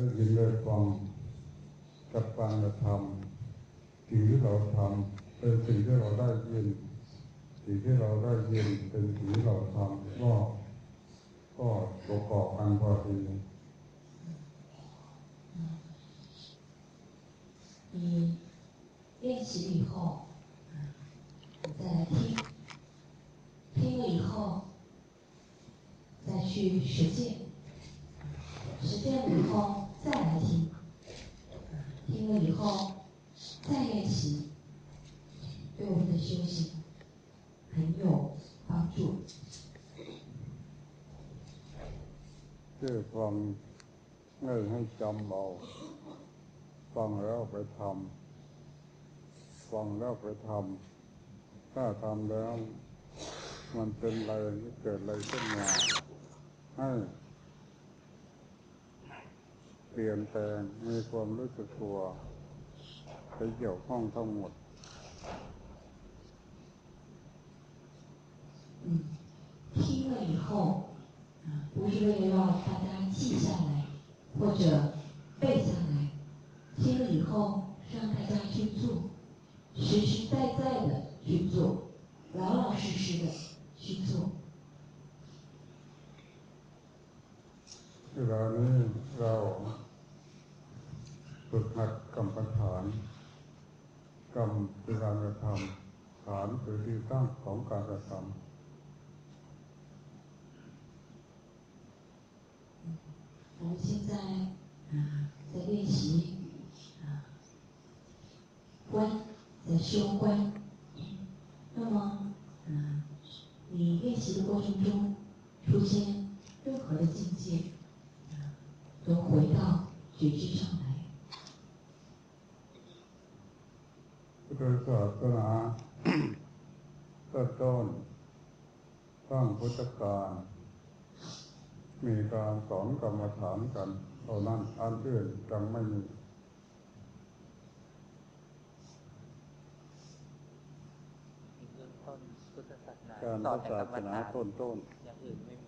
ได้ยินได้ฟังกับการกระทำสิ่งที่เราทำเป็นสิ่งที่เราได้ยินสิ่งที่เราได้ยินเป็นสิ่งที่เราทำก็ก็ประกอบกันพอดี你练习以后，你再来听，听了以后，再去实践，实践了以后 再来听，听了以后再练习，对我们的修行很有帮助。คือฟังง่ายให้จำเอาฟังแล้วไปทำฟังแล้วไปทำถ้าทำแล้ว มันเป็นอะไรเกิดอะไรขึ้นมาให้ เปลี่ยนแปลงมีความรู้สึกตัวไปเกี่ยวข้องทั้งหมด嗯，听了以后。不是为了让大家记下来或者背下来，听了以后让大家去做，实实在在的去做，老老实实的去做。เวลานี้เรา ฝึกหัดกรรมฐานกรรมคือการกระทำฐานคือที่ตั้งของการกระทำ我们现在啊，在练习啊，观，在修观。那么，嗯，你练习的过程中出现任何的境界，都回到觉知上来。 พุทธศาสนาต้นต้นตั้งพุทธกาลมีการสอนกรรมฐานกันเท่านั้นอันอื่นจังไม่มีการพุทธศาสนาต้นต้นอย่างอื่นไม่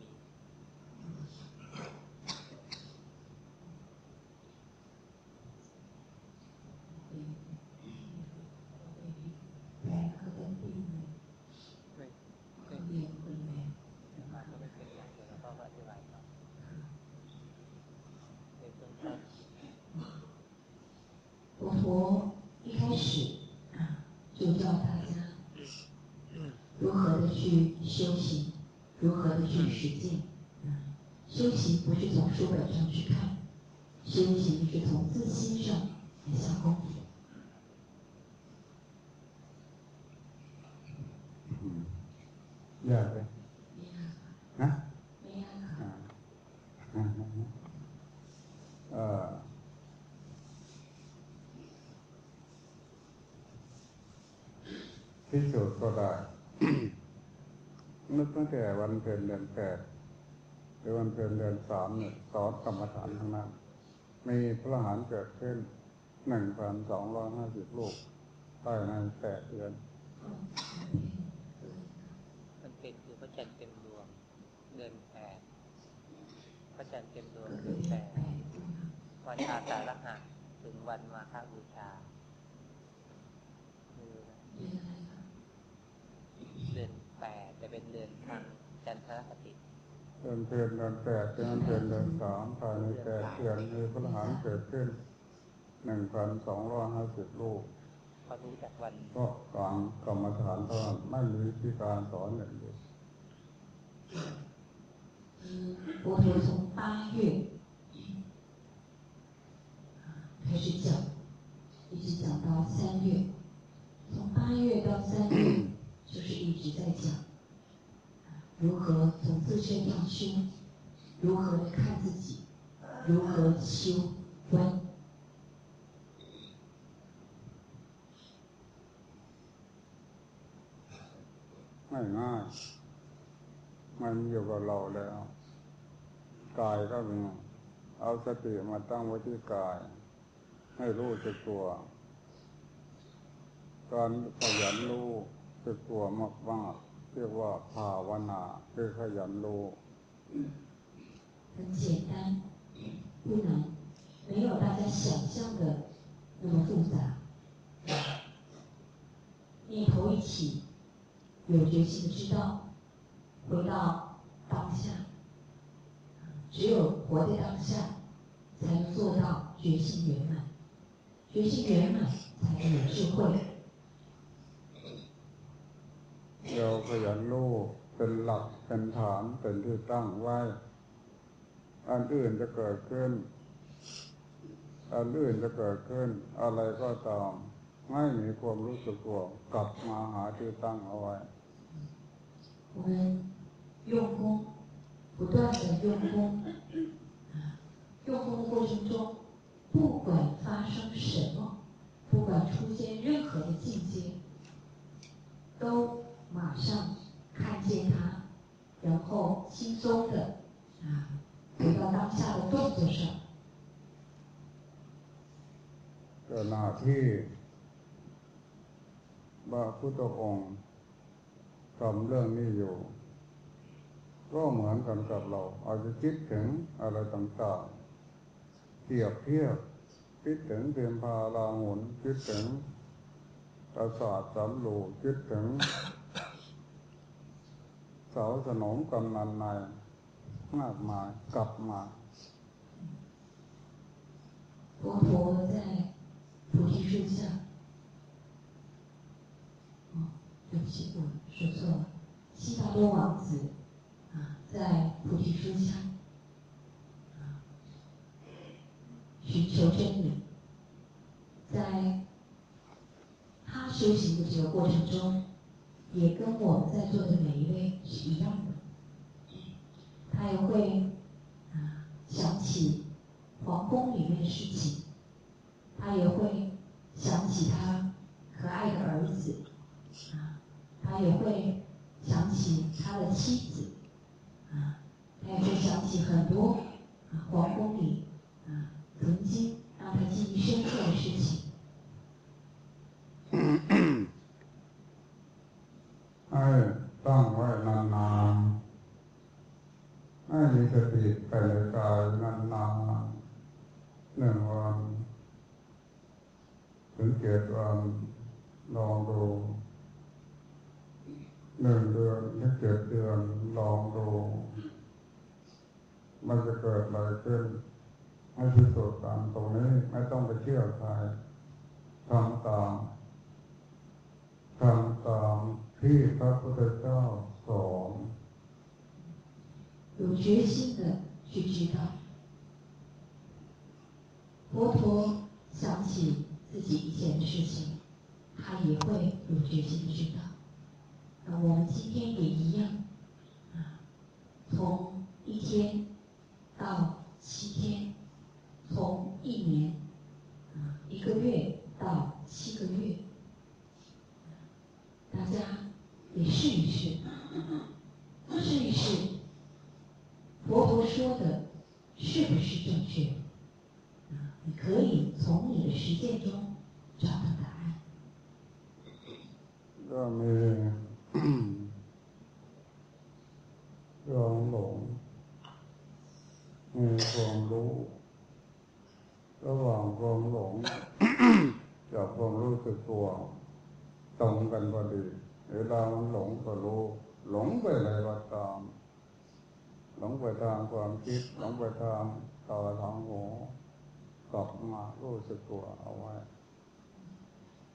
实践修行不是从书本上去看，修行是从自心上来下功夫。 วันเพ็ญเดือนแปดหรือวันเพ็ญเดือนสามเนี่ยสอนกรรมฐานทั้งนั้นมีพระหานเกิดขึ้นหนึ่งพันสองร้อยห้าสิบลูกภายในแปดเดือน มันเป็นคือพระจันทร์เต็มดวงเดือนแปดพระจันทร์เต็มดวงเดือนแปดวันอาสาฬหะถึงวันมาฆบูชาเดือนแปดจะเป็นเดือนทาง จันทรคติเดือนเพ็ญเดือนแปดเดือนเพ็ญเดือนสามภายในแปดเดือนมีพระหานเกิดขึ้นหนึ่งพันสองร้อยห้าสิบลูกพอรู้จากวันก็กลางกรรมฐานเท่านั้นไม่มีวิธีการสอนอย่างเดียว佛陀从八月开始讲，一直讲到三月，从八月到三月就是一直在讲。 如何从自身上修？如何看自己？如何修观？ง่ายง่ายมันอยู่กับเราแล้วกายก็เป็นเอาสติมาตั้งไว้ที่กาย ให้รู้จักตัวการขยันรู้จักตัวมากๆ เรียกว่าภาวนาคือขยันรู้很简单不难 没有大家想象的那么复杂。念头一起，有决心的知道，回到当下。只有活在当下，才能做到决心圆满。决心圆满，才能有智慧。 เราขยันรู้เป็นหลักเป็นฐานเป็นที่ตั้งไว้ อันอื่นจะเกิดขึ้น อันอื่นจะเกิดขึ้น อะไรก็ตามไม่มีความรู้สึกตัวกลับมาหาที่ตั้งเอาไว้我们用功，不断的用功，用功的过程中，不管发生什么，不管出现任何的境界，都 马上看见它，然后轻松的啊回到当下的动作上。ขณะที่พระพุทธองค์ทำเรื่องนี้อยู่ ก็เหมือนกันกับเรา อาจจะคิดถึงอะไรต่างๆเทียบเทียบคิดถึงเทียมพาลาหุนคิดถึงประสาทสำลูคิดถึง เสาสนมกำนันในมากมายกลับมา佛陀在菩提树下，哦，对不起，我说错了，悉达多王子啊，在菩提树下啊，寻求真理，在他修行的这个过程中， 也跟我们在座的每一位是一样的，他也会啊想起皇宫里面的事情。他也会想起他可爱的儿子，啊，他也会想起他的妻子，啊，他也会想起很多啊皇宫里啊曾经让他记忆深刻的事情。 เกตว่าลองดูหนึ่งเดือนหรือเจ็ดเดือนลองดูมันจะเกิดอะไรขึ้นให้พิสูจน์ตามตรงนี้ไม่ต้องไปเชื่อใครทำตามทำตามที่พระพุทธเจ้าสอน有决心的去知道，佛陀想起 自己以前的事情，他也会有决心的知道。那我们今天也一样，啊，从一天到七天，从一年啊一个月到七个月，大家也试一试，试一试，佛陀说的是不是正确？你可以从你的实践中。 ก็มีเรื่องหลงมีความรู้ระหว่างความหลงกับความรู้สึกตัวตรงกันพอดีเวลามันหลงก็รู้หลงไปอะไรก็ตาม หลงไปทางความคิด หลงไปทางตาทางหูกลับมารู้สึกตัวเอาไว้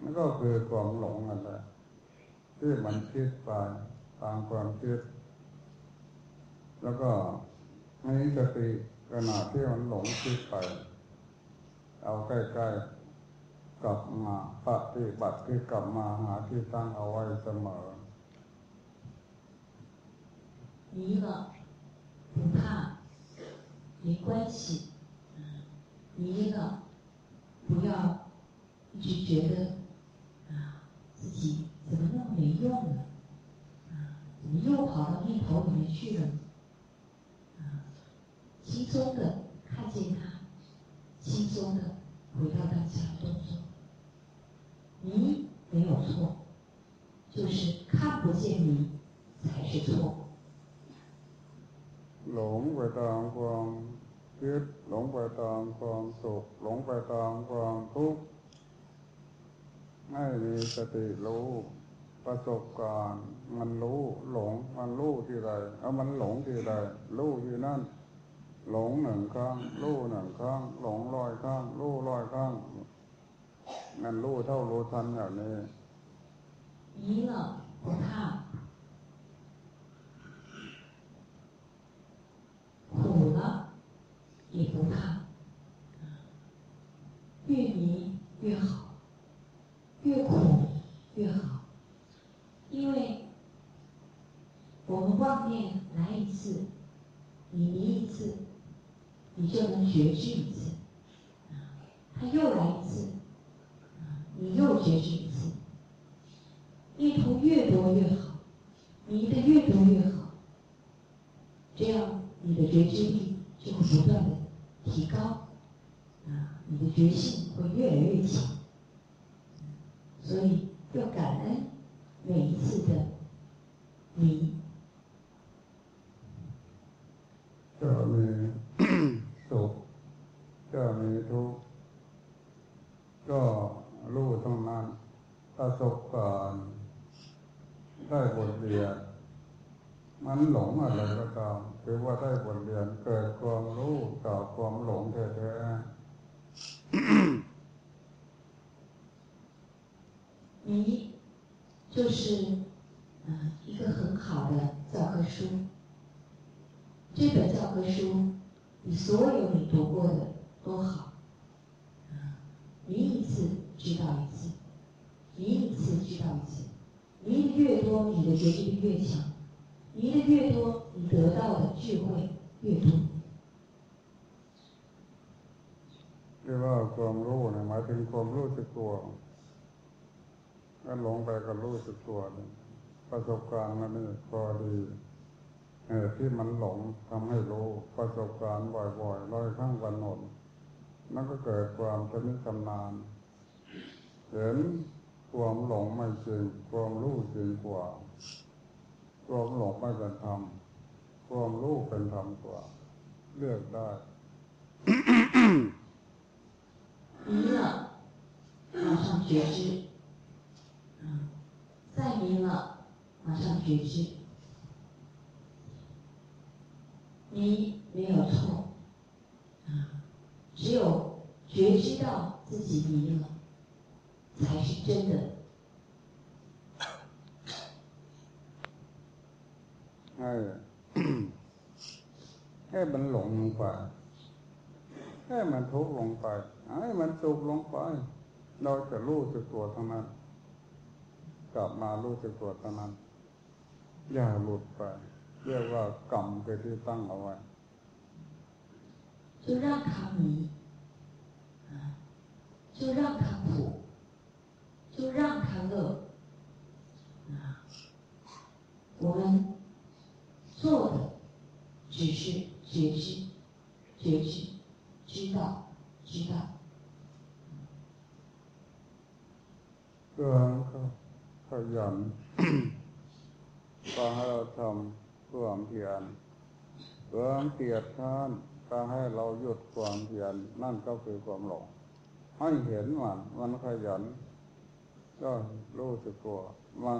นั่นก็คือความหลงนั่นแหละที่มันคิดไปตามความคิด แล้วก็มีสติขณะที่มันหลงคิดไป เอาใกล้ๆกลับมาปฏิบัติที่กลับมาหาที่ตั้งเอาไว้เสมอ迷了不怕， 没关系，嗯，迷了，不要一直觉得啊 自己怎么那么没用呢？啊，怎么又跑到念头里面去了？啊，轻松的看见它，轻松的回到当下的动作。迷没有错，就是看不见迷才是错。หลงไปตามความคิดหลงไปตามความสุขหลงไปตามความทุกข์ ไม่มีสติรู้ประสบการณ์มันรู้ หลงมันรู้ที่ใดเอามันหลงที่ใดรู้ที่นั่น หลงหนึ่งครั้งรู้หนึ่งครั้งหลงลอยครั้งรู้ลอยครั้งมันรู้เท่ารู้ทันอย่างนี้ 迷了不怕，苦了也不怕，越迷越好， 越苦越好，因为我们妄念来一次，你迷一次，你就能觉知一次，他又来一次，你又觉知一次。念头越多越好，迷的越多越好，这样你的觉知力就会不断的提高，啊，你的觉性会越来越强，所以要感恩每一次的迷。 จะมี สุขจะมีทุกข์ก็รู้ทั้งนั้นประสบการณ์ได้บทเรียน มันหลงอะไรก็ตามถือว่าได้บทเรียน เกิดความรู้จากความหลงแท้ๆ 迷就是呃一个很好的教科书，这本教科书比所有你读过的都好。啊，迷一次知道一次，迷一次知道一次，迷的越多，你的觉知力越强；迷的越多，你得到的智慧越多。 ที่ว่าความรู้เนี่ยหมายถึงความรู้สึกตัว ถ้าหลงไปก็รู้สึกตัวนี่ประสบการณ์นั้นนี่พอดีที่มันหลงทำให้รู้ประสบการณ์บ่อยๆร้อยครั้งวันหนนนั่นก็เกิดความชำนิชำนาญเห็นความหลงไม่จริงความรู้จริงกว่าความหลงไม่เป็นธรรมความรู้เป็นธรรมกว่า เลือกได้เลือกเราทำเสียชีวิต 再迷了，马上觉知。迷没有错，啊，只有觉知到自己迷了，才是真的。 ให้ ให้มันหลงลงไปให้มันทุกข์ลงไปให้มันสุขลงไป เราจะรู้สึกตัวเท่านั้น กลับมารู้สึกตัวเท่านั้น อย่าหลุดไป เรียกว่ากรรมคือที่ตั้งเอาไว้ 就让它迷，啊，就让它苦，就让它乐，啊，我们做的只是觉知，觉知，知道，知道。 เพื่อ ขยันก็ให้เราทำความเพียรความเกียดข้านก็ให้เราหยุดความเพียรนั่นก็คือความหลงให้เห็นมันมันขยัน ก็รู้สึกตัว มัน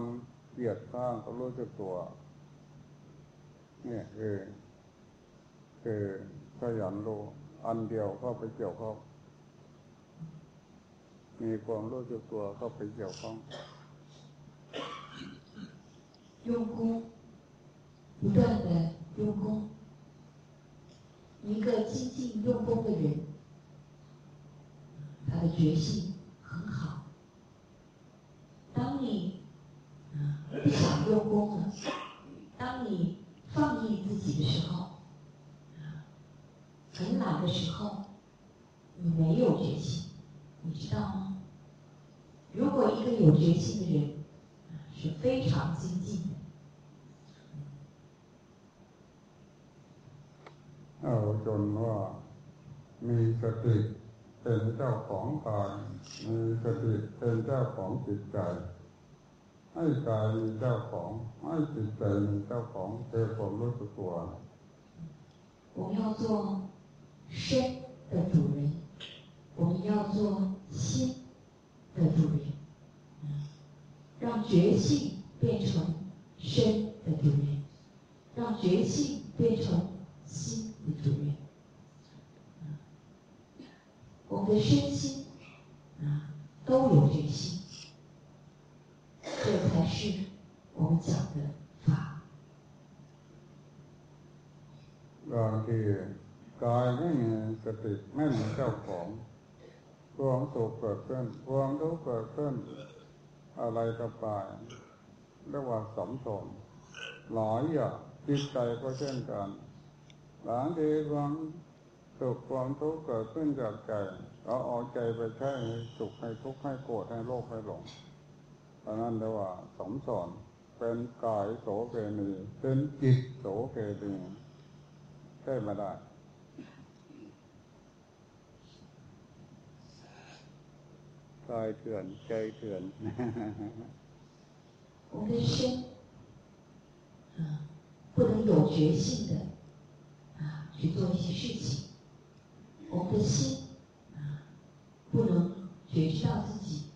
เกียดข้างก็รู้สึกตัว เนี่ยคือ คือขยันรู้อันเดียวเข้าไปเกี่ยวข้องมีความรู้สึกตัวเข้าไปเกี่ยวข้อง 用功，不断的用功。一个精进用功的人，他的决心很好。当你不想用功了，当你放逸自己的时候，很懒的时候你没有决心？你知道吗？如果一个有决心的人是非常精进的。เอาจนว่ามีสติเป็นเจ้าของกายมีสติเป็นเจ้าของจิตใจให้กายมีเจ้าของให้จิตใจมีเจ้าของคือความรู้สึกตัว我们要做身的主人，我们要做心的主人， 让觉性变成身的主人，让觉性变成心的主人。我们的身心啊都有觉性，这才是我们讲的法。บางทีกายไม่มีสติไม่มีเจ้าของความสุขเกิดขึ้นความทุกข์เกิดขึ้น อะไรกับกายเรียกว่าสมสมหลายอย่างจิตใจก็เช่นกันบางทีความสุขความทุกข์เกิดขึ้นจากใจเราเอาใจไปใช้ให้สุขให้ทุกข์ให้โกรธให้โลภให้หลงเพราะนั้นเรียกว่าสมสอนเป็นกายโสเพณีเป็นจิตโสเพณีใช่ไม่ได้ กายเถื่อนใจเถื่อน 我们的身啊，不能有决心的啊去做一些事情。我们的心啊，不能觉知到自己，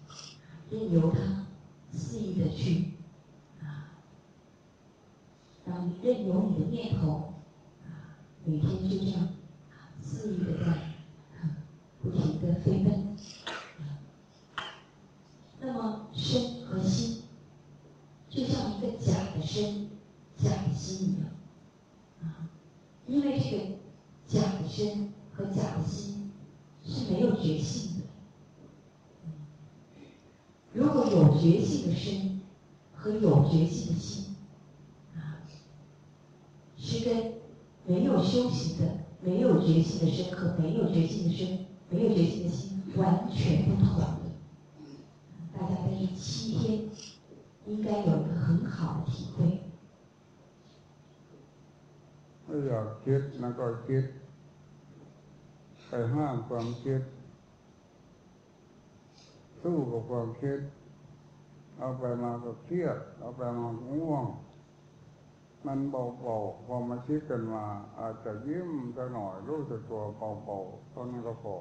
任由它肆意的去啊，让任由你的念头啊，每天就这样肆意的在不停的飞奔。 那么身和心。就像一个假的身、假的心一样，啊，因为这个假的身和假的心是没有觉性的。如果有觉性的身和有觉性的心，啊，是跟没有修行的、没有觉性的身和没有觉性的身、没有觉性的心完全不同。大家在这七天。应该有一个很好的体会。ไม่อยากคิดแล้วก็คิดไปห้ามความคิดสู้กับความคิด เอาไปมาก็เครียดเอาไปมาง่วง มันเบาๆพอมาคิดกันมา อาจจะยิ้มจะหน่อยรู้สึกตัวเบาๆตอนนั้นก็พอ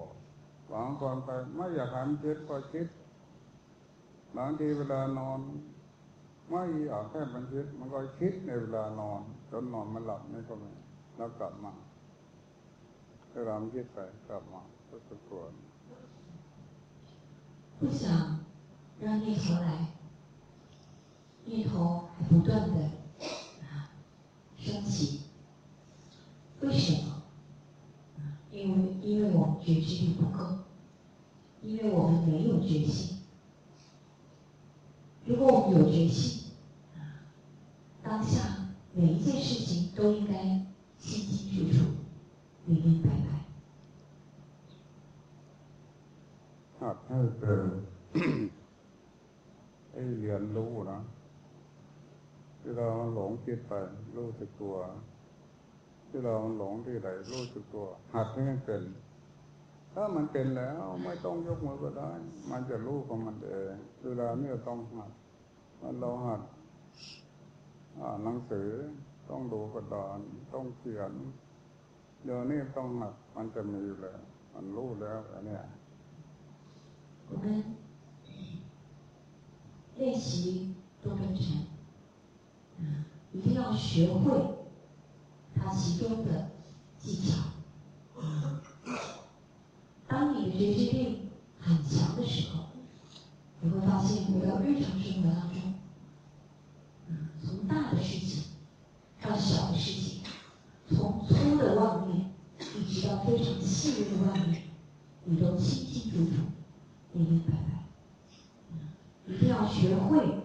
บางคนไปไม่อยากหันคิดก็คิด บางทีเวลานอนไม่อยากแค่มันคิดมันก็คิดในเวลานอนจนนอนมันหลับนี่ก็ไม่แล้วกลับมาเวลาคิดไปกลับมาก็สึกตัว不想让念头来，念头还不断的啊升起，为什么？因为因为我们觉知力不够，因为我们没有决心。 如果我们有决心，当下每一件事情都应该清清楚楚、明明白白。หัดให้เป็นให้เรียนรู้นะที่เราหลงคิดไปรู้สึกตัว ที่เราหลงที่ไหนรู้สึกตัว หัดให้มันเป็น ถ้ามันเป็นแล้วไม่ต้องยกมือก็ได้ มันจะรู้ของมันเองเวลานี้ต้องหัดมันเราหัดอ่านหนังสือต้องดูกระดานต้องเขียนเดี๋ยวนี้ต้องหัดมันจะมีอยู่แล้วมันรู้แล้วอันนี้我们练习多根禅，一定要学会它其中的技巧。 觉知力很强的时候，你会发现回到日常生活当中。从大的事情到小的事情，从粗的妄念一直到非常细微的妄念，你都清清楚楚、明明白白。一定要学会，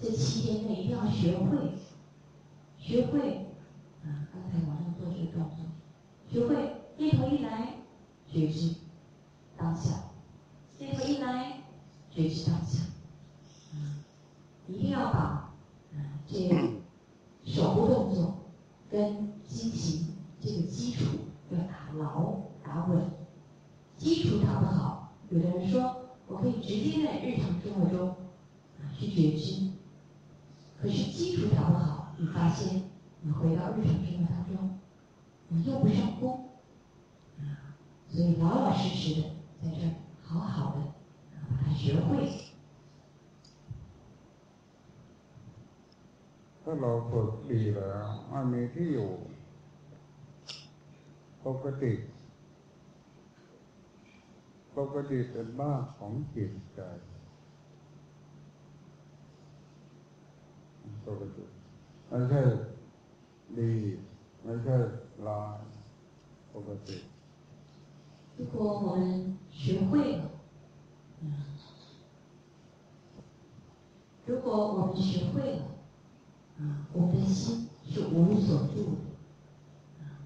这七天内一定要学会，学会啊！刚才晚上做这个动作，学会念头一来，觉知下；念头一来，觉知当下。一定要把嗯这手部动作跟心情这个基础要打牢打稳。基础打得好，有的人说我可以直接在日常生活中啊去觉知，可是基础打不好，你发现你回到日常生活当中，你用不上功，所以老老实实的 มันมีที่อยู่ปกติปกติเป็นบ้านของจิตใจปกติไม่ใช่ดีไม่ใช่ลายปกติ如果我们学会了，嗯，如果我们学会了，啊，我们的心 是无所住的，啊，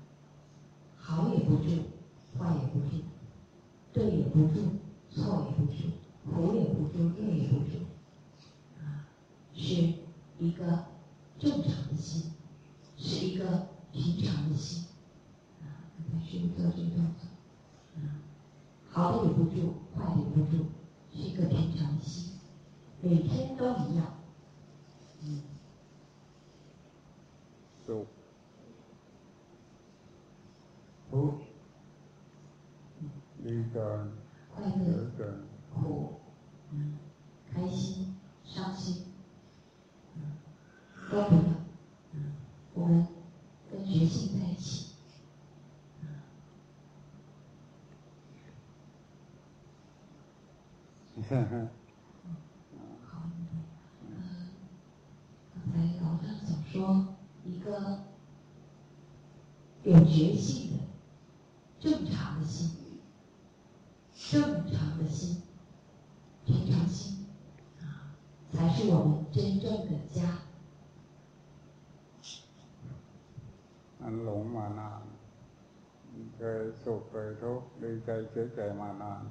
好也不住，坏也不住。对也不住，错也不住，苦也不住，乐也不住，啊，是一个正常的心，是一个平常的心，啊，刚才师傅做这个动作，啊，好也不住，坏也不住，是一个平常的心，每天都一样， เสียใจมานาน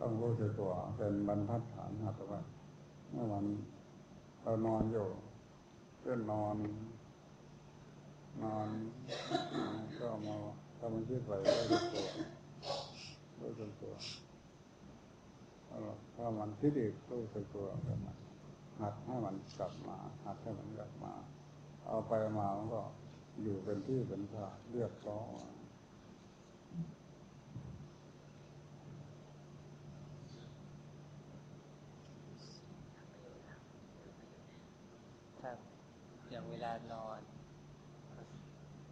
ต้องรู้สึกตัวเป็นบรรทัดฐานหัตถะเมื่อวันเรานอนอยู่เพื่อนนอน นอนก็มาทำมันคิดไปรู้สึกตัวรู้สึกตัวถ้ามันคิดอีกรู้สึกตัวกันมาหัดให้มันกลับมาหัดให้มันกลับมา เอาไปมามันก็อยู่เป็นที่เป็นทางเรียบร้อยครับอย่างเว ลานอน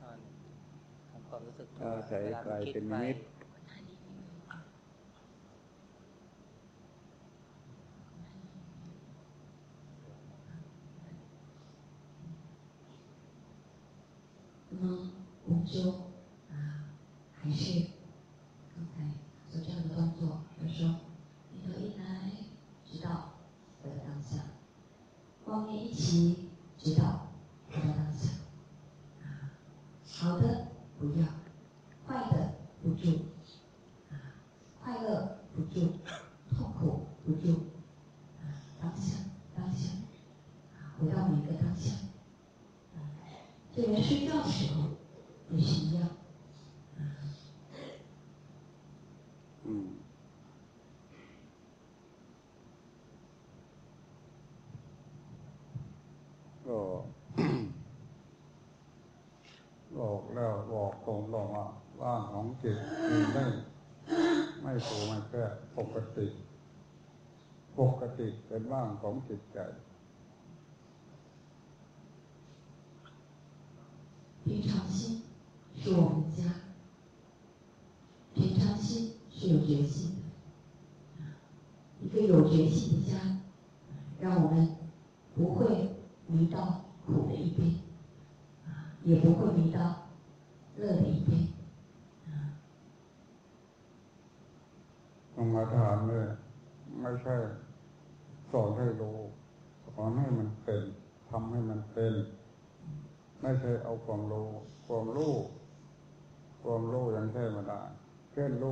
นอนทำความรู้สึกตัวเวลาคิดไป ปกติเป็นว่างของจิตใจ平常心是我们的家，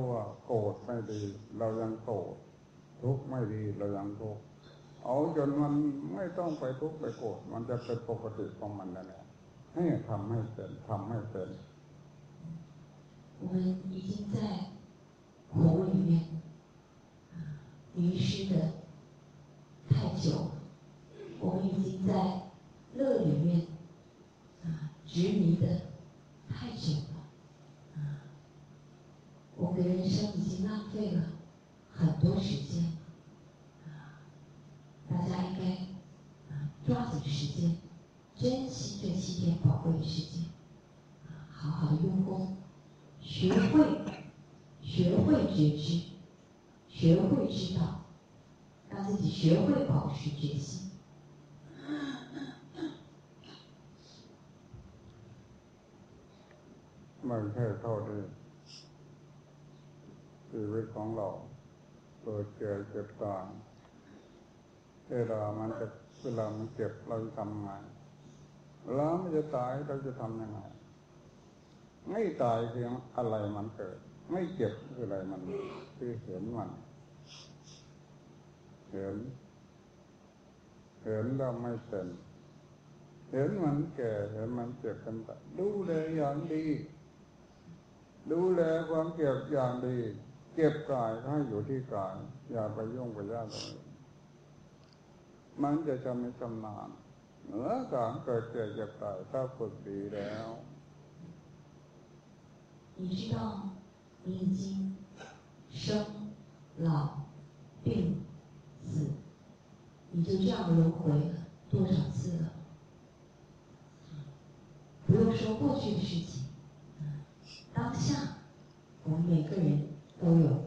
รู้ว่าโกรธไม่ดี เรายังโกรธทุกข์ไม่ดีเรายังทุกข์เอาจนมันไม่ต้องไปทุกข์ไปโกรธมันจะเป็นปกติของมันนั่นแหละให้ทำให้เป็นทำให้เป็น我们已经在苦里面啊迷失的太久了，我们已经在乐里面啊执迷的 我们的人生已经浪费了很多时间大家应该抓紧时间，珍惜这七天宝贵的时间，好好的用功，学会学会觉知，学会知道，让自己学会保持决心。慢点透支。 ชีวิตของเราเกิดเกิดเจ็บตายเวลามันจะเวลามันเจ็บเราจะทำไงเวลามันจะตายเราจะทำยังไงไม่ตายคืออะไรมันเกิด ไม่เจ็บคืออะไรมันคือเห็นมัน เห็น เห็นแล้วไม่เป็นเห็นมันแก่เห็นมันเจ็บกันไปดูแลอย่างดี ดูแลความเก็บอย่างดี เก็บกายให้อยู่ที่กาย อย่าไปยุ่งไปยากตรงนี้มันจะจำไม่จำนานเหนือการเกิดเจ็บเจ็บตายถ้าฝึกดีแล้ว你知道你已经生老病死，你就这样轮回了多少次了？不用说过去的事情。 人都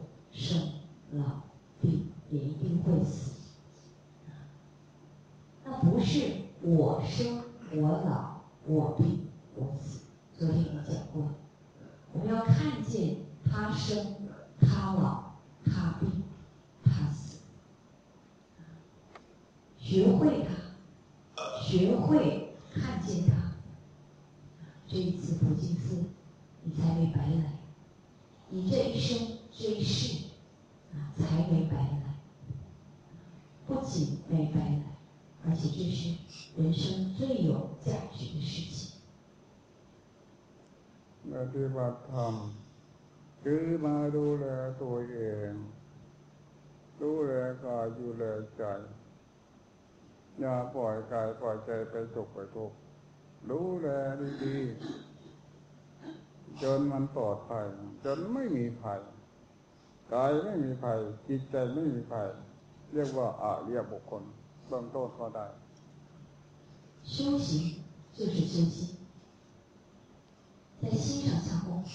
กายปล่อยใจไปตกไปทุกข์ดูแลดีๆจนมันปลอดภัยจนไม่มีภัยกายไม่มีภัยจิตใจไม่มีภัยเรียกว่าอาเรียบุคคลเบื้องต้นก็ได้修行就是修心，在心上下功夫，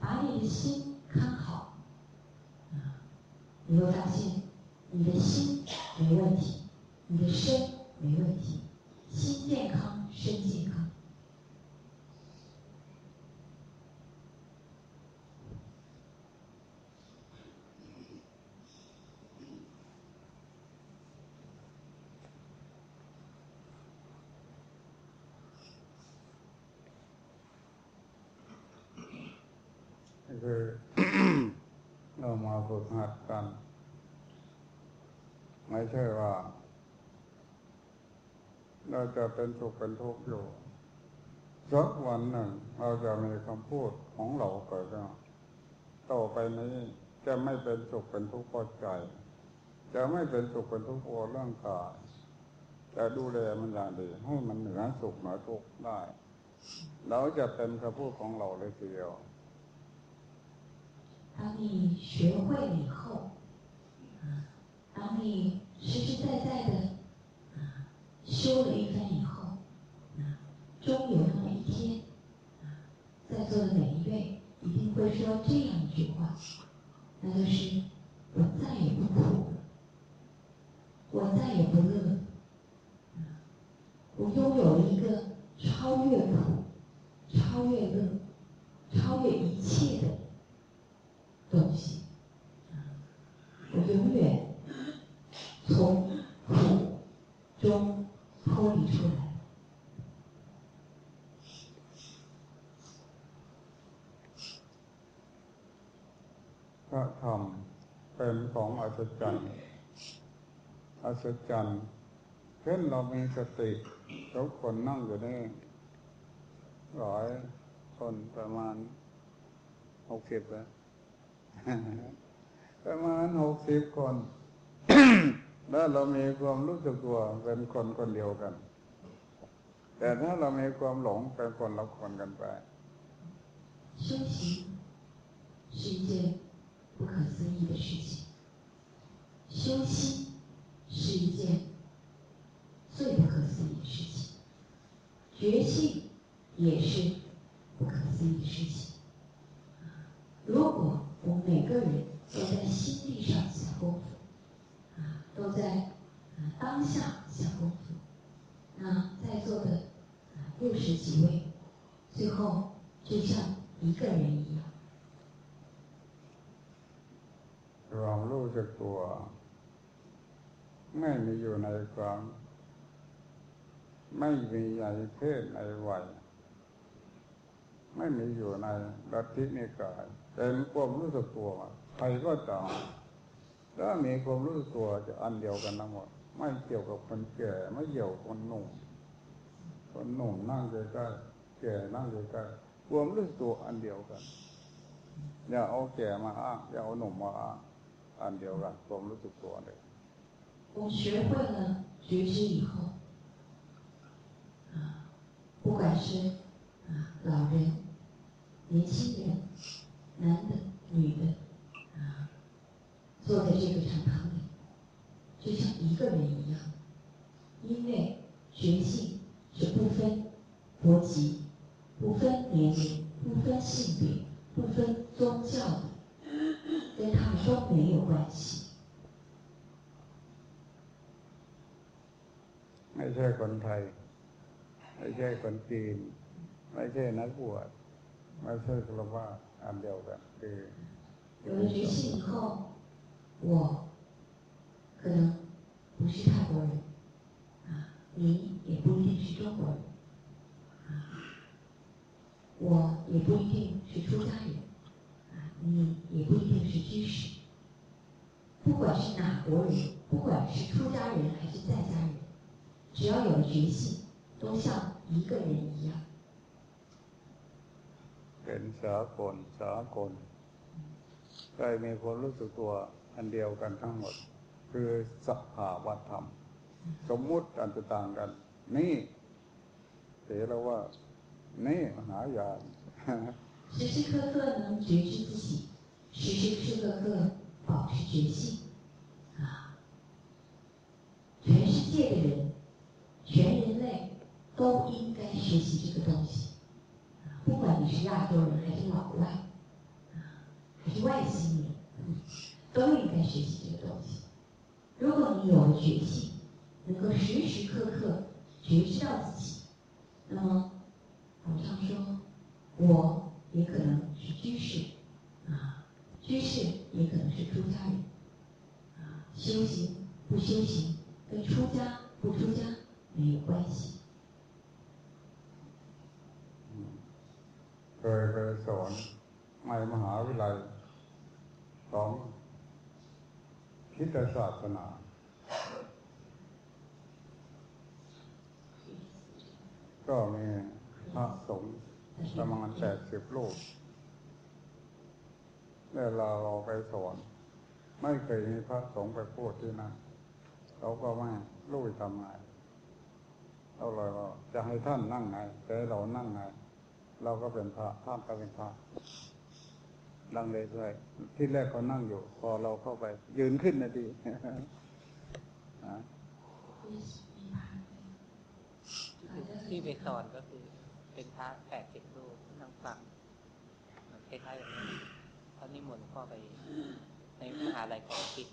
把你的心看好，啊，你会发现你的心没问题，你的身 没问题，心健康，身健康。คือเรามาฝึกหัดกัน ไม่ใช่ว่า เราจะเป็นสุขเป็นทุกข์อยู่สักวันหนึ่ง เราจะมีคำพูดของเราเกิดขึ้นต่อไปนี้จะไม่เป็นสุขเป็นทุกข์พอใจ จะไม่เป็นสุขเป็นทุกข์พอร่างกายจะดูแลมันอย่างดีให้มันเหนือสุขเหนือทุกข์ได้ เราจะเป็นคำพูดของเราเลยทีเดียว当你学会了以后，啊，当你实实在在的啊 修了一番以后，啊，终有那么一天，在座的每一位一定会说这样一句话，那就是我再也不苦了，我再也不乐了，我拥有了一个超越苦、超越乐、超越一切的。东西，我永远从็นของอัศจรรย์อัศจรรย์เช่นเรามีสติทุกคนนั่งอยู่นี่ร้อยคนประมาณหกสิบแล้วประมาณหกสิบคน แล้วเรามีความรู้สึกตัวเป็นคนคนเดียวกัน แต่ถ้าเรามีความหลงเป็นคนละคนกันไป 不可思议的事情，修心是一件最不可思议的事情，觉性也是不可思议的事情。如果我们每个人都在心地上下功夫，啊，都在啊当下下功夫，那在座的六十几位，最后就像一个人一样。 ความรู้สึกตัว ไม่มีอยู่ในความ ไม่มีในเพศในวัยไม่มีอยู่ในลัทธินิกายเป็นความรู้สึกตัวใครก็ตามถ้ามีความรู้สึกตัวจะอันเดียวกันทั้งหมด ไม่เกี่ยวกับคนแก่ไม่เกี่ยวกับคนหนุ่มคนหนุ่มนั่งใกล้ๆแก่นั่งใกล้ๆความรู้สึกตัวอันเดียวกันอย่าเอาแก่มาอ้างอย่าเอาหนุ่มมาอ้าง อันเดียวกันความรู้สึกตัวเลย 我们学会了觉知以后，啊，不管是啊老人、年轻人、男的、女的，啊，坐在这个禅堂里，就像一个人一样，因为觉性是不分国籍、不分年龄、不分性别、不分宗教的， 跟他们都没有关系。 ไม่ใช่คนไทย ไม่ใช่คนจีน ไม่ใช่นักบวชไม่ใช่ครวาสอันเดียวกันคือ 有了觉性以后，我可能不是泰国人，啊，你也不一定是中国人，啊，我也不一定是出家人，啊， 你也不一定是居士。不管是哪国人，不管是出家人还是在家人，只要有了觉性，都像一个人一样。 เป็นสากลสากลใครมีความรู้สึกตัวอันเดียวกันทั้งหมด คือสภาวธรรม สมมุติอันจะต่างกัน นี่เถรว่า นี่มหายาน 时时刻刻能觉知自己，时时刻刻保持觉性，啊，全世界的人，全人类都应该学习这个东西，不管你是亚洲人还是老外，还是外星人，都应该学习这个东西。如果你有了觉性，能够时时刻刻觉知到自己，那么我常说，我。也可能是居士，啊，居士也可能是出家人，啊，修行不修行跟出家不出家没有关系。 เคยไปสอนในมหาวิทยาลัยของคริดศาสนา ก็มีพระสงฆ์ ประมาณแปดสิบรูปเวลาเราไปสอน ไม่เคยมีพระสงฆ์ไปพูดที่นั่นเขาก็ไม่รู้ทำไงเราเลยว่าจะให้ท่านนั่งไงจะให้เรานั่งไง เราก็เป็นพระท่านก็เป็นพระลังเลด้วยที่แรกเขานั่งอยู่ พอเราเข้าไป ยืนขึ้นนะดีที่ไปสอนก็คือ เป็นพระแปดสิบรูปนั่งฟังคล้ายๆแบบนี้เขานิมนต์พ่อไป ในมหาลัยของคิด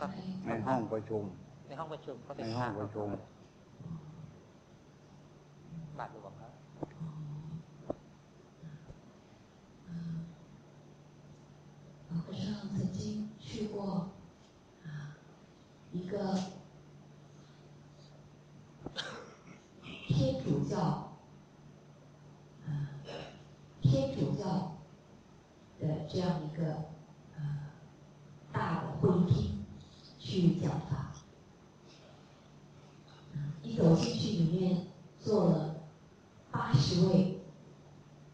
ก็ ในห้องประชุม ในห้องประชุมก็เป็น ใน พ ห้อ ระ งประชุม บาทหลวงครับ 老和尚曾经去过啊一个 天主教啊天主教的这样一个呃大的会议厅去讲法。一走进去，里面坐了八十位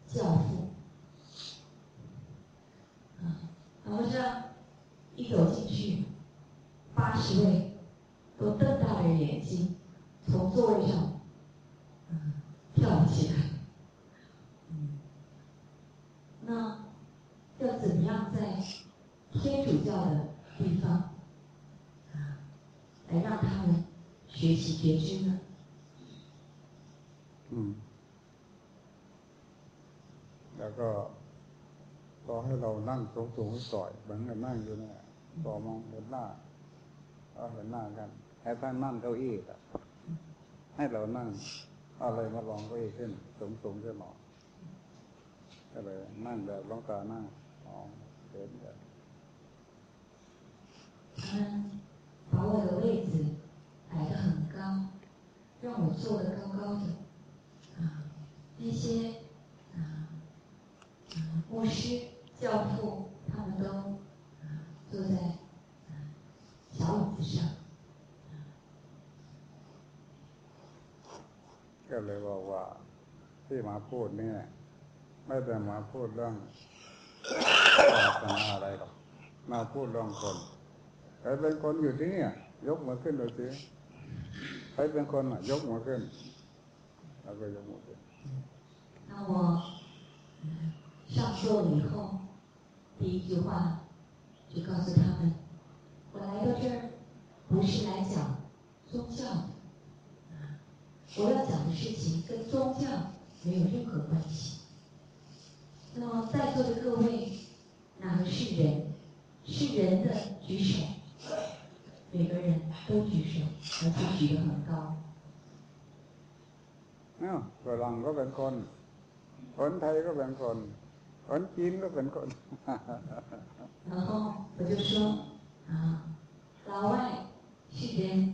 教父。啊，然后这一走进去，八十位都瞪大了眼睛，从座位上嗯跳起来。嗯，那要怎么样在天主教的地方啊，来让他们？学习觉知呢？อืมแล้วก็ก็ให้เรานั่งสูงสูงก่อยเหมือนกันนั่งอยู่เนี่ยต่อมองเห็นหน้าเอาเห็นหน้ากันให้ท่านนั่งเก้าอี้อะให้เรานั่ง อะไรมาลองเก้าอี้ขึ้นสูงสูงขึ้นหน่อยก็เลยนั่งแบบลองตานั่งมองเห็นแบบ他们把我的位置摆得很高，让我坐得高高的，啊，那些啊啊牧师、教父，他们都啊坐在啊小椅子上。 ก็เลยบอกว่าที่มาพูดเนี่ยไม่ได้มาพูดเรื่องศาสนาอะไรหรอกมาพูดเรื่องคนใครเป็นคนอยู่ที่นี่ยกมือขึ้นดูสิใครเป็นคนยกมือขึ้นแล้วก็ยกมือขึ้น那我上座了以后，第一句话就告诉他们：我来到这儿不是来讲宗教的， 我要讲的事情跟宗教没有任何关系。那么在座的各位，哪个是人？是人的举手。每个人都举手，而且举得很高。เนี่ยฝรั่งก็เป็นคน คนไทยก็เป็นคน คนจีนก็เป็นคน然后我就说啊，老外是人，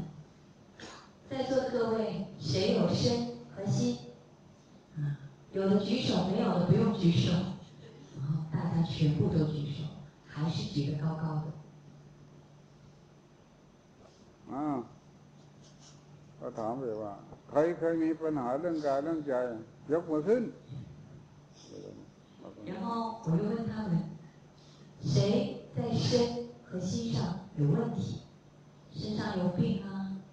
在座的各位，谁有身和心？啊，有的举手，没有的不用举手，然后大家全部都举手，还是举得高高的。อ่าก็ถามเลยว่า ใครเคยมีปัญหาเรื่องกายเรื่องใจยกมือขึ้น然后我又问他们，谁在身和心上有问题？身上有病啊，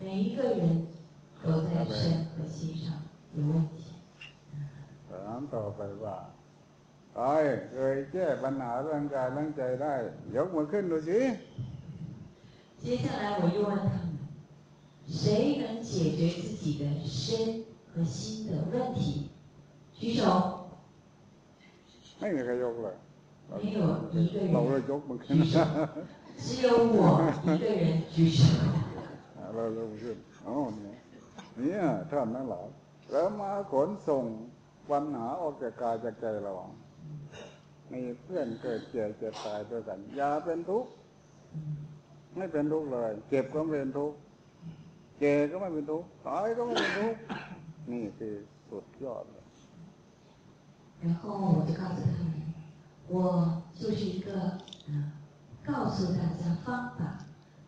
每一个人都在身和心上有问题。ถามต่อไปว่าใครเคยแก้ปัญหาเรื่องกายเรื่องใจได้ยกมือขึ้นดูสิ接下来我又问他们：谁能解决自己的身和心的问题？举手。没有一个人举手。只有我一个人举手。 เราเราขึ้นอ๋อเนี่ยเนี่ยท่านทั้งหลายแล้วมาขนส่งปัญหาออกจากกายจากใจเรามีเพื่อนเกิดเจ็บเจ็บตายด้วยกันอย่าเป็นทุกข์ไม่เป็นทุกข์เลยเจ็บก็ไม่เป็นทุกข์เจ็ก็ไม่เป็นทุกข์ตายก็ไม่เป็นทุกข์นี่คือสุดยอดเลย然后我就告诉他们，我就是一个啊，告诉大家方法，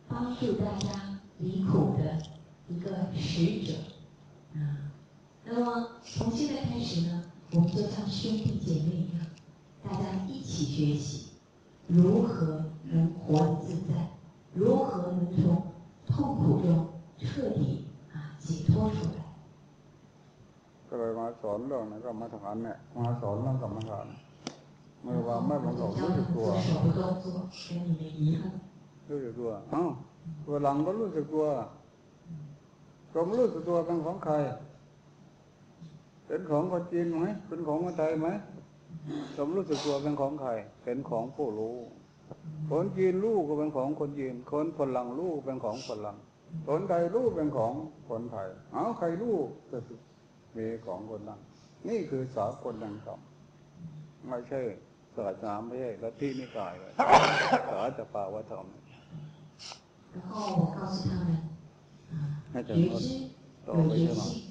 帮助大家 离苦的一个使者啊。那么从现在开始呢，我们就像兄弟姐妹一样，大家一起。 起学习，如何能活得自在，如何能从痛苦中彻底啊解脱出来。ก็เลยมาสอนเรื่องนั้นก็มาฐานเนี่ยมาสอนเรื่องกรรมฐานมือวางไม่บังคับรู้สึกตัว 手部动作跟你们一样， รู้สึกตัวเอ้า ตัวหลังก็รู้สึกตัวความรู้สึกตัวเป็นของใคร เป็นของคนจีนไหม เป็นของคนไทยไหมความรู้สึกตัวเป็นของใคร เป็นของผู้รู้ คนจีนรู้ก็เป็นของคนจีน คนฝรั่งรู้เป็นของฝรั่งคนไทยรู้เป็นของคนไทย เอาใครรู้ก็คือมีของคนนั้น นี่คือสากลแห่งธรรมไม่ใช่ศาสนาไม่ใช่ลัทธินิกายเลยสาจะปาวธรรม 然后我告诉他们，啊，觉知有觉性，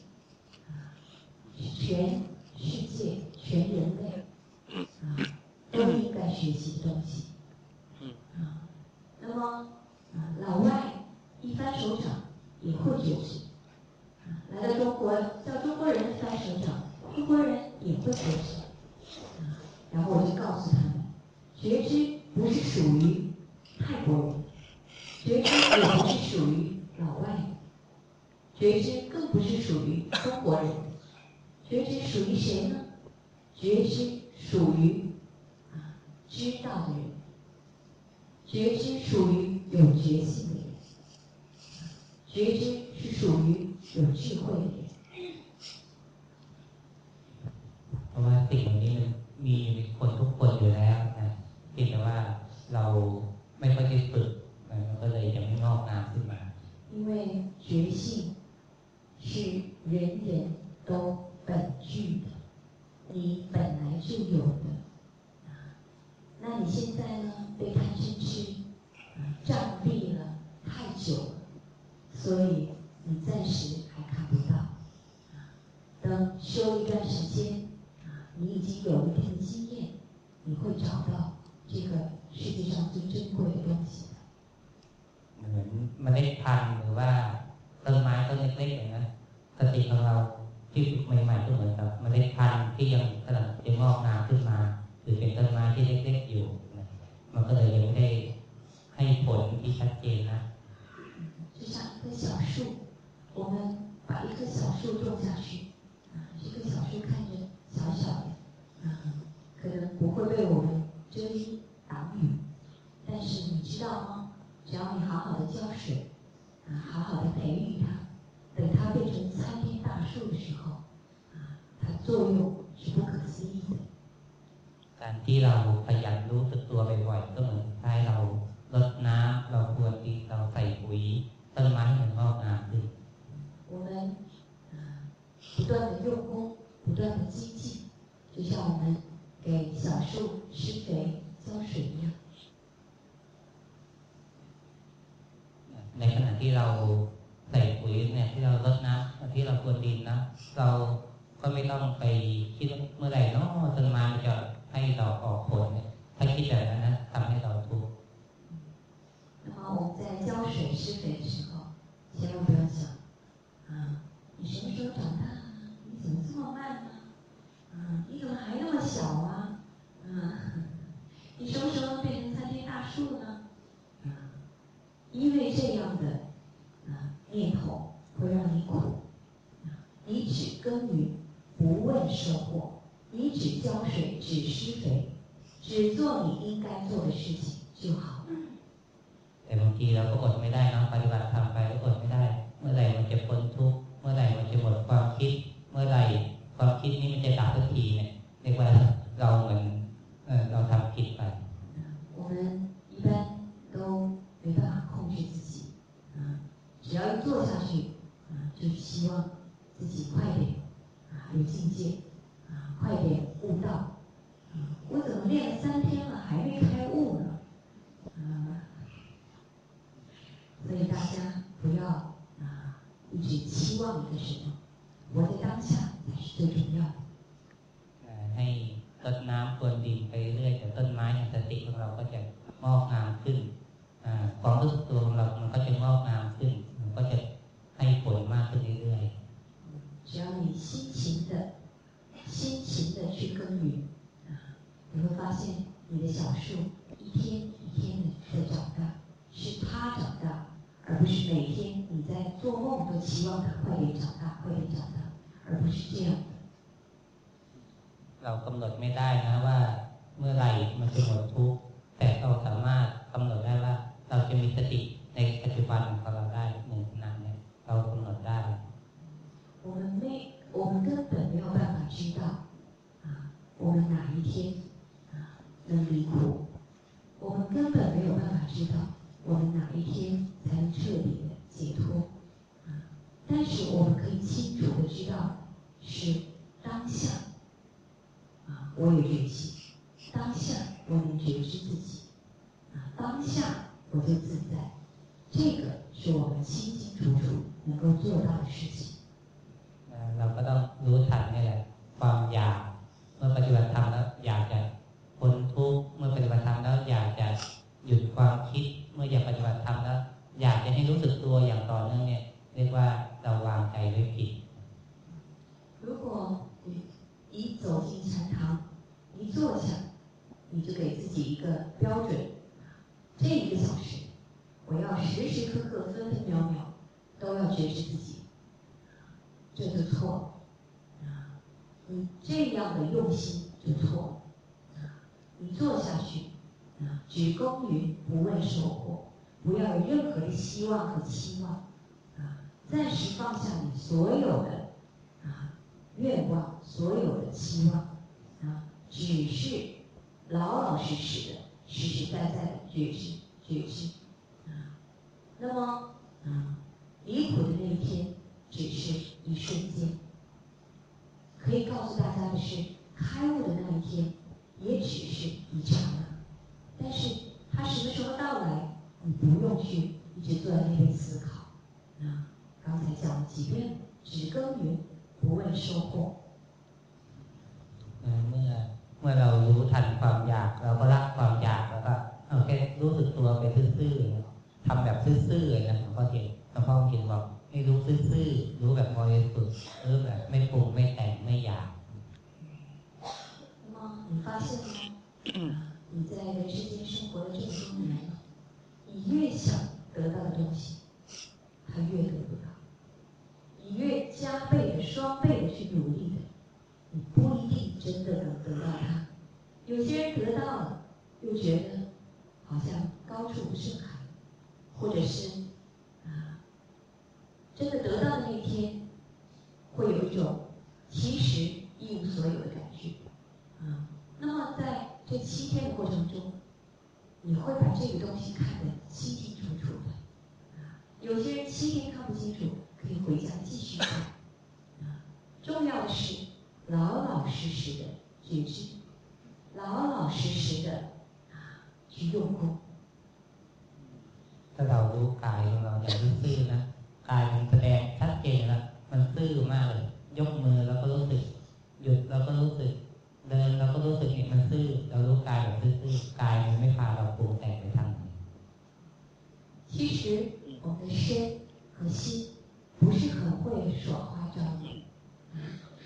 啊，全世界、全人类啊都应该学习的东西。嗯。啊，那么啊，老外一翻手掌也会觉知，啊，来到中国叫中国人翻手掌，中国人也会觉知，啊，然后我就告诉他们，觉知不是属于泰国人，觉知也不是属于老外人，觉知更不是属于中国人，觉知属于谁呢？觉知属于啊知道的人。觉知属于有觉性的人，觉知是属于有智慧的人。 เพราะว่าสิ่งเหล่านี้มันมีอยู่ในคนทุกคนอยู่แล้วนะเพียงแต่ว่าเราไม่ค่อยได้ฝึกนะมัน ก็เลยจะไม่งอกงามขึ้นมา 因为觉性是人人都本具的，你本来就有的啊。那你现在呢，被贪嗔痴啊障蔽了太久了，所以你暂时还看不到啊。等修一段时间啊，你已经有一定的经验，你会找到这个世界上最珍贵的东西的。 เหมือนเมล็ดพันธุ์หรือว่าต้นไม้ต้นเล็กๆอย่างนั้นสติของเราที่ฝึกใหม่ๆก็เหมือนกับเมล็ดพันธุ์ที่ยังกำลังจะงอกงามขึ้นมาหรือเป็นต้นไม้ที่เล็กๆอยู่นะมันก็เลยยังไม่ได้ให้ผลที่ชัดเจนนะ 就像一棵小树，我们把一棵小树种下去，啊，这棵小树看着小小的，啊，可能不会被我们遮阴挡雨，但是你知道吗？ 只要你好好的浇水，啊，好好的培育它，等它变成参天大树的时候，啊，它作用是不可思议的。 การที่เราขยั 活在当下才是最重要的。ากำหนดไม่ได้นะว่า เมื่อไหร่มันจะหมดทุกข์แต่เราสามารถกำหนดได้ว่า เราจะมีส 下我就自在，这个是我们清清楚楚能够做到的事情。 เราก็ต้องรู้ทันนี่แหละความอยาก เมื่อปฏิบัติธรรมแล้วอยากจะพ้นทุกข์เมื่อปฏิบัติธรรมแล้วอยากจะหยุดความคิด เมื่ออยากปฏิบัติธรรมแล้ว อยากจะให้รู้สึกตัวอย่างต่อเนื่องเนี่ย เรียกว่าเราวางใจไว้ผิด 如果你一走进禅堂，一坐下，你就给自己一个标准， 这一个小时，我要时时刻刻、分分秒秒都要觉知自己，这就错了。啊，你这样的用心就错了。啊，你做下去，啊，只耕耘不问收获，不要有任何的希望和期望，啊，暂时放下你所有的啊愿望，所有的期望，啊，只是老老实实的、实实在在的觉知、觉知，啊，那么啊，离苦的那一天只是一瞬间。可以告诉大家的是，开悟的那一天也只是一刹那，但是它什么时候到来，你不用去一直坐在那边思考。啊，刚才讲了几遍了，只耕耘不问收获。 เมื่อเมื่อเรารู้ทันความอยาก เราก็ละความอยากแล้วก็เอา แค่รู้สึกตัวไปซื่อๆทำแบบซื่อๆนะหลวงพ่อเทียนหลวงพ่อเทียนบอกให้รู้ซื่อๆรู้แบบบริสุทธิ์รู้แบบไม่ปรุงไม่แต่งไม่อยาก 那么你发现吗？啊你在人世间生活了这么多年了，你越想得到的东西，他越得不到；你越加倍的、双倍的去努力的，你不一定真的能得到它。有些人得到了，又觉得 好像高处不胜寒，或者是啊，真的得到的那一天，会有一种其实一无所有的感觉。啊，那么在这七天的过程中，你会把这个东西看得清清楚楚的。有些人七天看不清楚，可以回家继续看。重要的是老老实实的觉知，老老实实的 啊去用功。 ถ้าเรารู้กายของเราอย่างซื่อๆนะกายมันแสดงชัดเจนแล้วมันซื่อมากเลย ยกมือแล้วก็รู้สึก หยุดเราก็รู้สึก เดินเราก็รู้สึกเนี่ยมันซื่อเรารู้กายแบบซื่อๆกายมันไม่พาเราปรุงแต่งไปทางไหน 其实我们的身和心不是很会耍花招的，啊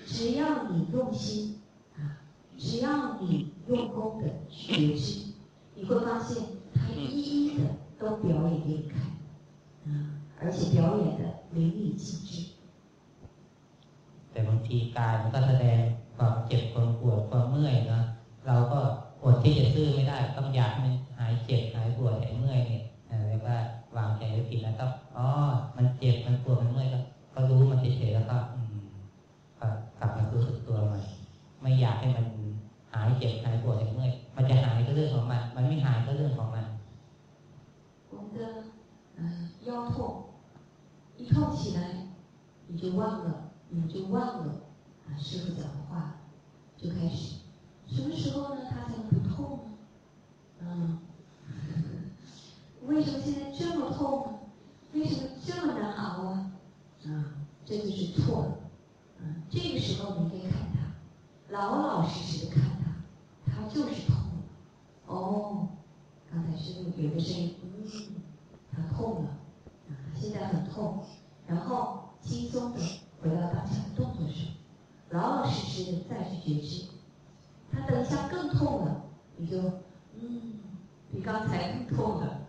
只要你用心啊，只要你用功的去觉知， 你会发现它一一的都表演给你看，啊，而且表演的淋漓尽致。 แต่บางทีกายมันก็แสดงความเจ็บความปวดความเมื่อยนะเราก็อดที่จะซื่อไม่ได้ต้องอยากให้มันหายเจ็บหายปวดหายเมื่อยเนี่ยเอ่อเรียกว่าวางใจไว้ผิดแล้วก็อ๋อมันเจ็บมันปวดมันเมื่อยก็ก็รู้มันเฉยๆแล้วก็อืมก็กลับมารู้สึกตัวใหม่ไม่อยากให้มันหายเจ็บหายปวดหายเมื่อย มันจะหายก็เรื่องของมัน มันไม่หายก็เรื่องของมัน 我们的呃腰痛，一痛起来，你就忘了，你就忘了啊师傅讲的话，就开始，什么时候呢？它才能不痛呢？嗯，为什么现在这么痛呢？为什么这么难熬啊？啊，这就是错了。嗯，这个时候你应该看它，老老实实的看 它，就是痛。哦，刚才师傅有个声音，嗯，他痛了，啊，现在很痛，然后轻松的回到当下的动作上，老老实实的再去觉知。他等一下更痛了，你就嗯，比刚才更痛了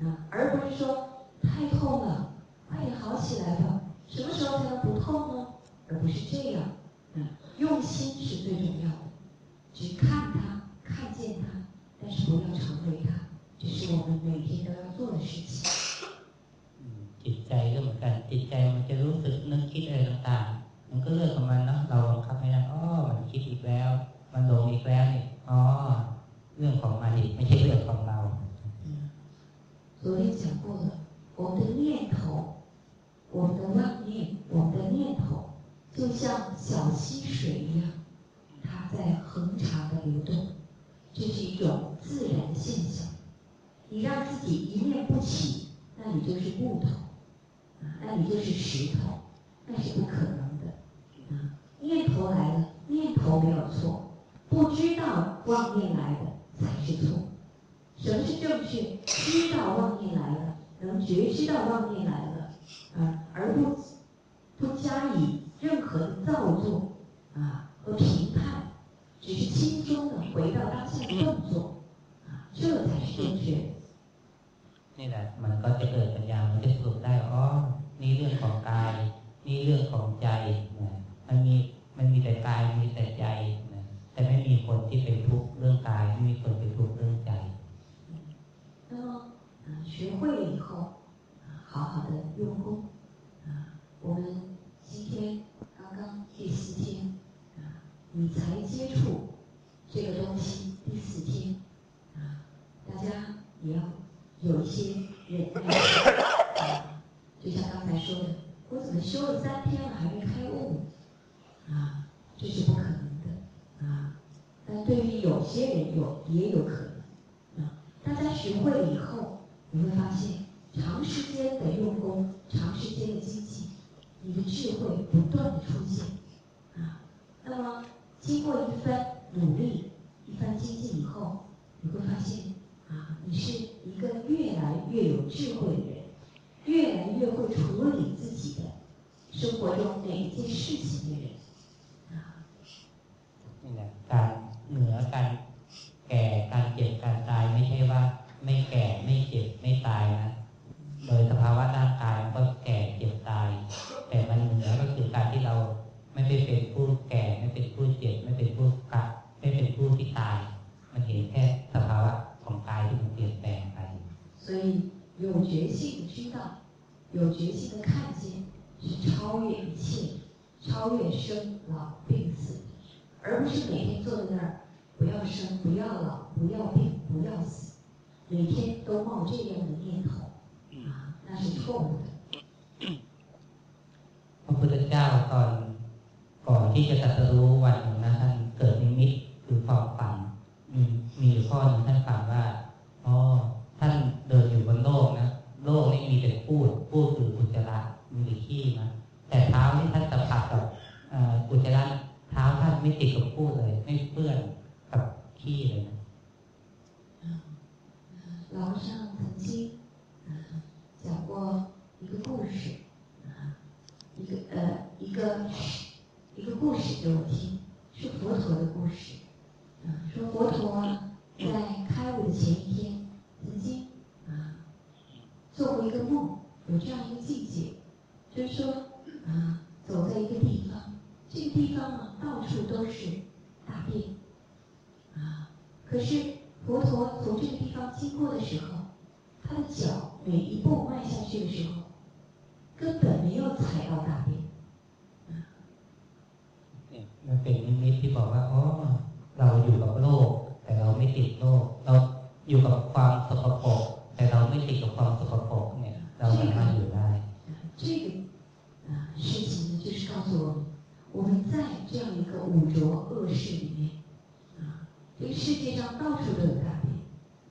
啊，而不是说太痛了，快点好起来吧。什么时候才能不痛呢？而不是这样，嗯，用心是最重要的，去看它，看见它，但是不要成为它，这是我们每天都要做的事情。จิตใจก็เหมือนกันจิตใจมันจะรู้สึกนึกคิดอะไรต่างๆมันก็เลือกของมันเนาะเราบังคับไม่ได้อ๋อมันคิดอีกแล้ว มันหลงอีกแล้วนี่อ๋อเรื่องของมันอีกไม่ใช่เรื่องของเรา昨天讲过了，我们的念头，我们的妄念，我们的念头，就像小溪水一样，它在恒长的流动， 这是一种自然的现象。你让自己一念不起，那你就是木头，那你就是石头，那是不可能的。念头来了，念头没有错，不知道妄念来的才是错。什么是正确？知道妄念来了，能觉知到妄念来了，啊，而不不加以任何的造作 กายนี่เรื่องของใจนะมันมีมันมีแต่กายมีแต่ใจนะแต่ไม่มีคนที่เป็นทุกข์เรื่องกายไม่มีคนเป็นทุกข์เรื่องใจ那么啊，学会了以后啊，好好的用功啊，我们今天刚刚第四天啊，你才接触这个东西第四天啊，大家也要有一些忍耐啊，就像刚才说的， 我怎么修了三天了还没开悟啊？这是不可能的啊。但对于有些人有也有可能啊。大家学会了以后，你会发现，长时间的用功，长时间的精进，你的智慧不断的出现啊。那么经过一番努力、一番精进以后，你会发现。啊，你是一个越来越有智慧的人，越来越会处理自己的生活中每一件事情的人。啊，นี่แหละการเหนือการแก่การเจ็บการตายไม่ใช่ว่าไม่แก่ไม่เจ็บไม่ตายนะโดยสภาวะร่างกายมันก็แก่เจ็บตาย แต่มันเหนือก็คือการที่เราไม่ไปเป็นผู้แก่ไม่เป็นผู้เจ็บไม่เป็นผู้กะไม่เป็นผู้ที่ตาย มันเห็นแค่สภาวะ所以有觉性的知道， ้ 有觉性的看见，是超越一切，超越生老病死，而不是每天坐在那儿，不要生，不要老，不要病，不要死，每天都冒这样的念头，啊，那是错误的。พระพุทธเจ้าตอนก่อนที่จะตรัสรู้วันหนึ่งนะท่านเกิดนิมิตคือความฝันมีมีข้อหนึ่งท่านฝันว่าอ๋อท่านเดินอยู่บนโลกนะ โลกนี้มีแต่พูดพูดคืออุจจาระมีแต่ขี้นะแต่เท้าที่ท่านสัมผัสกับอุจจาระเท้าท่านไม่ติดกับพูดเลย ไม่เปื้อนกับขี้เลยนะ老上曾经讲过一个故事一个呃一个一个故事给我听，是佛陀的故事。说佛陀在开悟的前一天。 处都是大便啊，可是佛陀从这个地方经过的时候，他的脚每一步迈下去的时候，根本没有踩到大便。มันเป็นนิมิตที่บอกว่าอ๋อเราอยู่กับโลกแต่เราไม่ติดโลกเราอยู่กับความสกปรกแต่เราไม่ติดกับความสกปรกเนี่ยเราสามารถ 这样一个污浊恶世里面啊，这个世界上到处都有大便，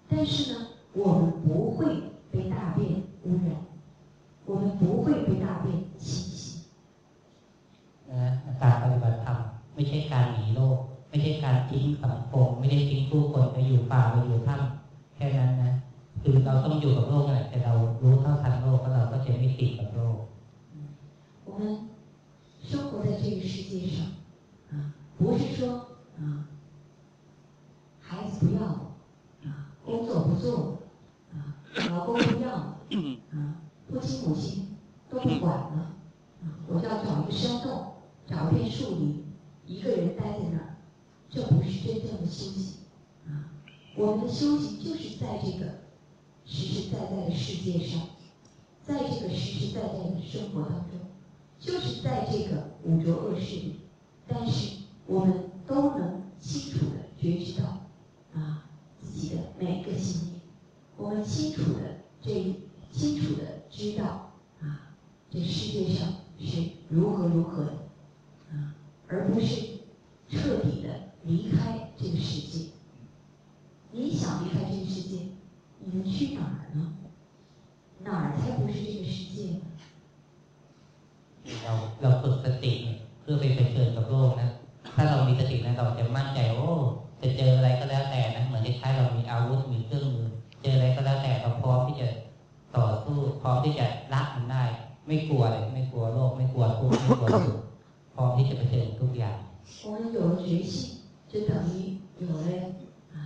但是呢，我们不会被大便污染，我们不会被大便侵袭。การปฏิบัติธรรมไม่ใช่การหนีโลกไม่ใช่การทิ้งสังคมไม่ได้ทิ้งผู้คนไปอยู่ป่าไปอยู่ถ้ำแค่นั้นนะคือเราต้องอยู่กับโลกแหละแต่เรารู้เท่าทันโลกแล้วเราก็จะไม่ติดกับโลก我们生活在这个世界上啊， 不是说啊，孩子不要啊，工作不做了，啊，老公不要了，啊，父亲母亲都不管了，啊，我要找一个山洞，找一片树林，一个人待在那儿，这不是真正的修行，啊，我们的修行就是在这个实实在在的世界上，在这个实实在在的生活当中，就是在这个五浊恶世里，但是我们都能清楚的觉知到，啊。自己的每个信念，我们清楚的这清楚的知道 ได้ ไม่กลัวเลยไม่กลัวโลกไม่กลัวทุกข์ไม่กลัวสุขพร้อมที่จะเผชิญทุกอย่าง我们有了决心，就等于有了啊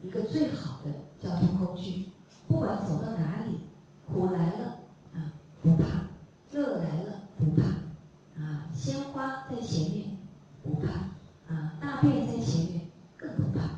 一个最好的交通工具。不管走到哪里，苦来了啊不怕，乐来了不怕，啊鲜花在前面不怕，啊大便在前面更不怕